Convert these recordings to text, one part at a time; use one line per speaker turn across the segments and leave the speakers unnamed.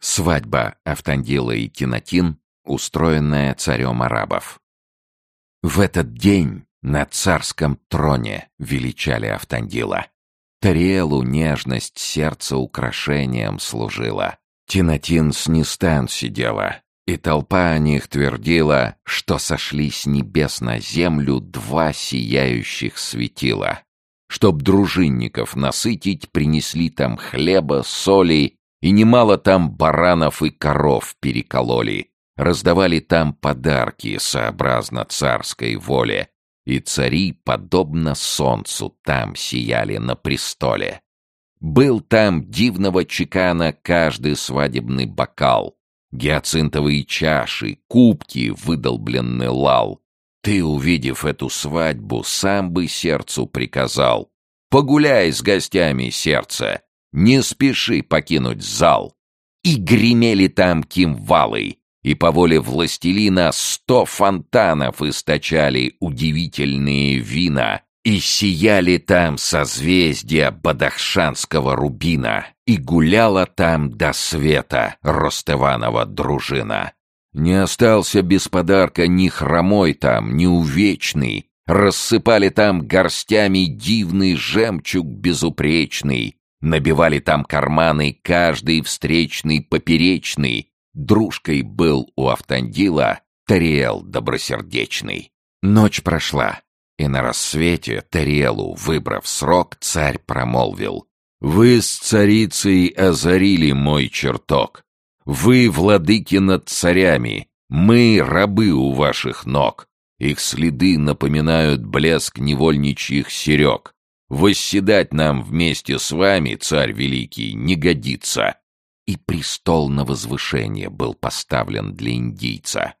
Свадьба Автандила и Кинатин, устроенная царем арабов. В этот день на царском троне величали Автандила. Тариэлу нежность сердца украшением служила. Тинатин с Нистан сидела, и толпа о них твердила, что сошли с небес на землю два сияющих светила. Чтоб дружинников насытить, принесли там хлеба, соли и немало там баранов и коров перекололи, раздавали там подарки сообразно царской воле, и цари, подобно солнцу, там сияли на престоле. Был там дивного чекана каждый свадебный бокал, гиацинтовые чаши, кубки, выдолбленный лал. Ты, увидев эту свадьбу, сам бы сердцу приказал. Погуляй с гостями, сердце, не спеши покинуть зал. И гремели там кимвалы, и по воле властелина сто фонтанов источали удивительные вина, и сияли там созвездия бадахшанского рубина, и гуляла там до света Ростыванова дружина. Не остался без подарка ни хромой там, ни увечный, рассыпали там горстями дивный жемчуг безупречный, Набивали там карманы каждый встречный поперечный. Дружкой был у Автандила Тариэл добросердечный. Ночь прошла, и на рассвете Тариэлу, выбрав срок, царь промолвил. «Вы с царицей озарили мой чертог. Вы владыки над царями, мы рабы у ваших ног. Их следы напоминают блеск невольничьих серег. Восседать нам вместе с вами, царь великий, не годится. И престол на возвышение был поставлен для индийца.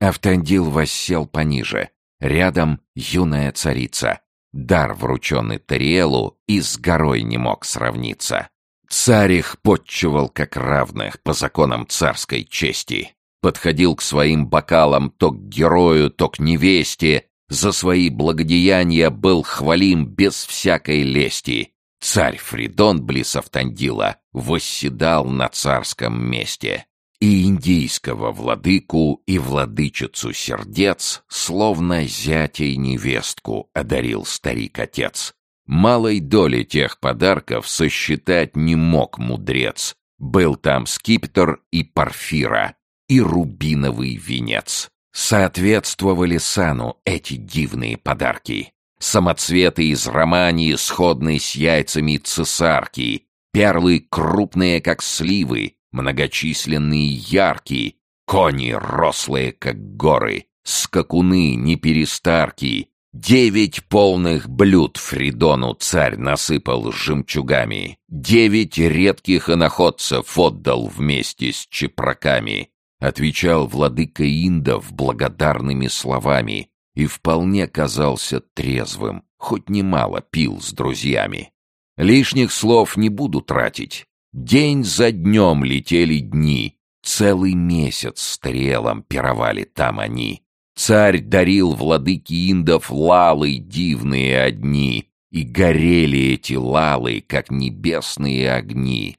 Автандил воссел пониже. Рядом юная царица. Дар, врученный Тариэлу, и с горой не мог сравниться. Царь их подчивал как равных по законам царской чести. Подходил к своим бокалам то к герою, то к невесте, за свои благодеяния был хвалим без всякой лести. Царь Фридон близ Автандила восседал на царском месте. И индийского владыку, и владычицу сердец, словно зятя и невестку, одарил старик-отец. Малой доли тех подарков сосчитать не мог мудрец. Был там скипетр и парфира, и рубиновый венец. Соответствовали сану эти дивные подарки. Самоцветы из романии, сходные с яйцами цесарки, перлы крупные, как сливы, многочисленные яркие, кони рослые, как горы, скакуны неперестарки, Девять полных блюд Фридону царь насыпал жемчугами, девять редких иноходцев отдал вместе с чепраками, отвечал владыка Индов благодарными словами и вполне казался трезвым, хоть немало пил с друзьями. Лишних слов не буду тратить. День за днем летели дни, целый месяц стрелом пировали там они. Царь дарил владыке Индов лалы дивные одни, и горели эти лалы, как небесные огни.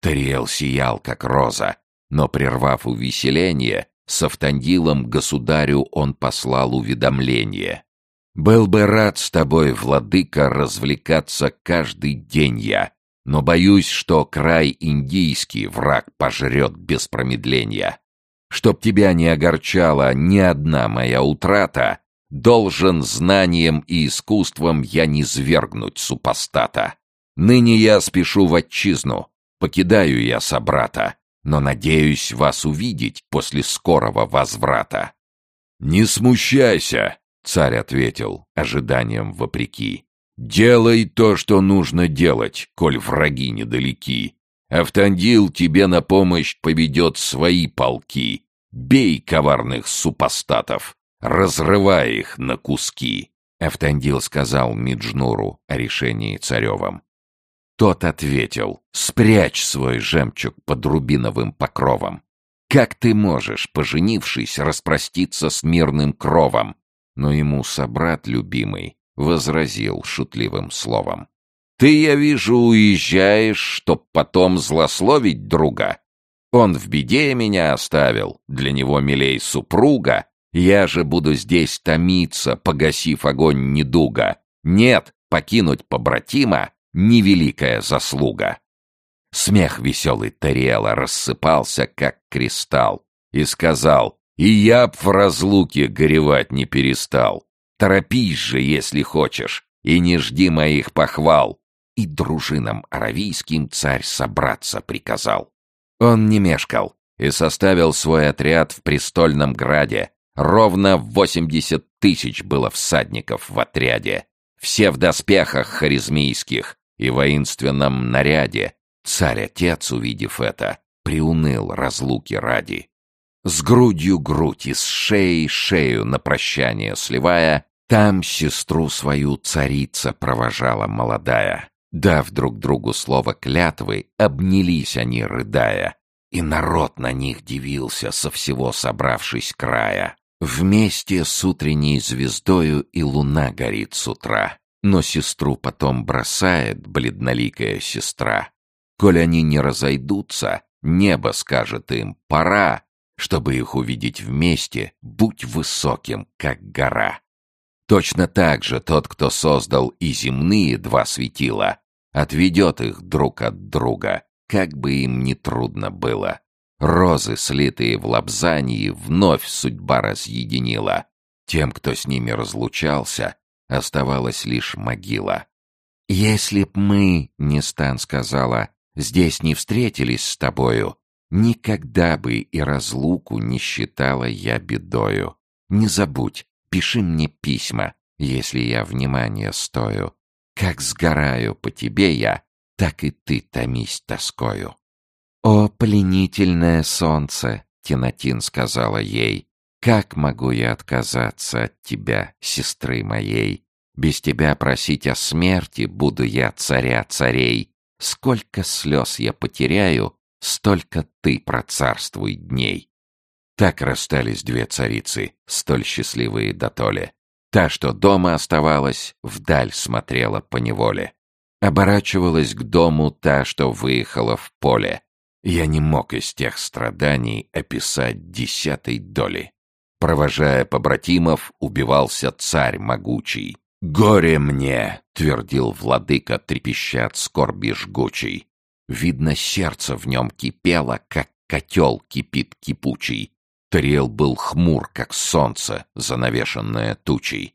Тариэл сиял, как роза, но, прервав увеселение, с Автандилом государю он послал уведомление. «Был бы рад с тобой, владыка, развлекаться каждый день я, но боюсь, что край индийский враг пожрет без промедления. Чтоб тебя не огорчала ни одна моя утрата, должен знанием и искусством я не свергнуть супостата. Ныне я спешу в отчизну, покидаю я собрата, но надеюсь вас увидеть после скорого возврата». «Не смущайся», — царь ответил, ожиданием вопреки. «Делай то, что нужно делать, коль враги недалеки. Автандил тебе на помощь поведет свои полки. Бей коварных супостатов, разрывай их на куски». Автандил сказал Миджнуру о решении царевом. Тот ответил, «Спрячь свой жемчуг под рубиновым покровом. Как ты можешь, поженившись, распроститься с мирным кровом?» Но ему собрат любимый возразил шутливым словом. «Ты, я вижу, уезжаешь, чтоб потом злословить друга. Он в беде меня оставил, для него милей супруга. Я же буду здесь томиться, погасив огонь недуга. Нет, покинуть побратима — невеликая заслуга. Смех веселый Тариэла рассыпался, как кристалл, и сказал, «И я б в разлуке горевать не перестал. Торопись же, если хочешь, и не жди моих похвал». И дружинам аравийским царь собраться приказал. Он не мешкал и составил свой отряд в престольном граде. Ровно восемьдесят тысяч было всадников в отряде. Все в доспехах харизмийских и воинственном наряде, Царь-отец, увидев это, приуныл разлуки ради. С грудью грудь и с шеей шею на прощание сливая, там сестру свою царица провожала молодая. Дав друг другу слово клятвы, обнялись они, рыдая. И народ на них дивился, со всего собравшись края. Вместе с утренней звездою и луна горит с утра. Но сестру потом бросает бледноликая сестра. Коль они не разойдутся, небо скажет им «пора», чтобы их увидеть вместе, будь высоким, как гора. Точно так же тот, кто создал и земные два светила, отведет их друг от друга, как бы им ни трудно было. Розы, слитые в лапзании, вновь судьба разъединила. Тем, кто с ними разлучался, оставалась лишь могила. «Если б мы, — Нестан сказала, здесь не встретились с тобою, никогда бы и разлуку не считала я бедою. Не забудь, пиши мне письма, если я внимания стою. Как сгораю по тебе я, так и ты томись тоскою. «О, пленительное солнце!» — Тинатин сказала ей. «Как могу я отказаться от тебя, сестры моей? Без тебя просить о смерти буду я царя царей. Сколько слез я потеряю, столько ты процарствуй дней. Так расстались две царицы, столь счастливые до толи. Та, что дома оставалась, вдаль смотрела по неволе. Оборачивалась к дому та, что выехала в поле. Я не мог из тех страданий описать десятой доли. Провожая побратимов, убивался царь могучий. «Горе мне!» — твердил владыка, трепеща от скорби жгучей. Видно, сердце в нем кипело, как котел кипит кипучий. Тариэл был хмур, как солнце, занавешенное тучей.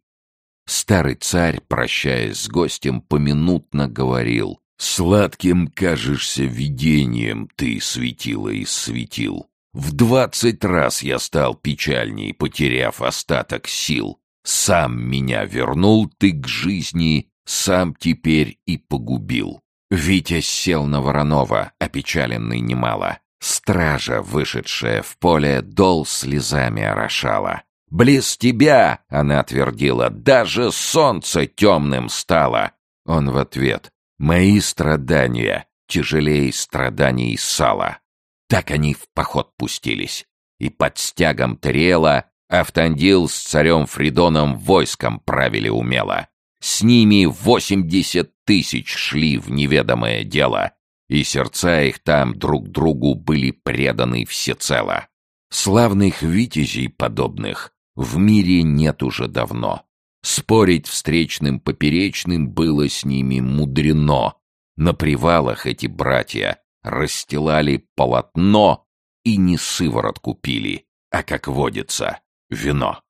Старый царь, прощаясь с гостем, поминутно говорил, «Сладким кажешься видением ты, светило и светил. В двадцать раз я стал печальней, потеряв остаток сил. Сам меня вернул ты к жизни, сам теперь и погубил. Витя сел на Воронова, опечаленный немало. Стража, вышедшая в поле, дол слезами орошала. «Близ тебя!» — она твердила. «Даже солнце темным стало!» Он в ответ. «Мои страдания тяжелее страданий сала». Так они в поход пустились. И под стягом Тариэла Автандил с царем Фридоном войском правили умело. С ними восемьдесят тысяч шли в неведомое дело, и сердца их там друг другу были преданы всецело. Славных витязей подобных в мире нет уже давно. Спорить встречным поперечным было с ними мудрено. На привалах эти братья расстилали полотно и не сыворотку пили, а, как водится, вино.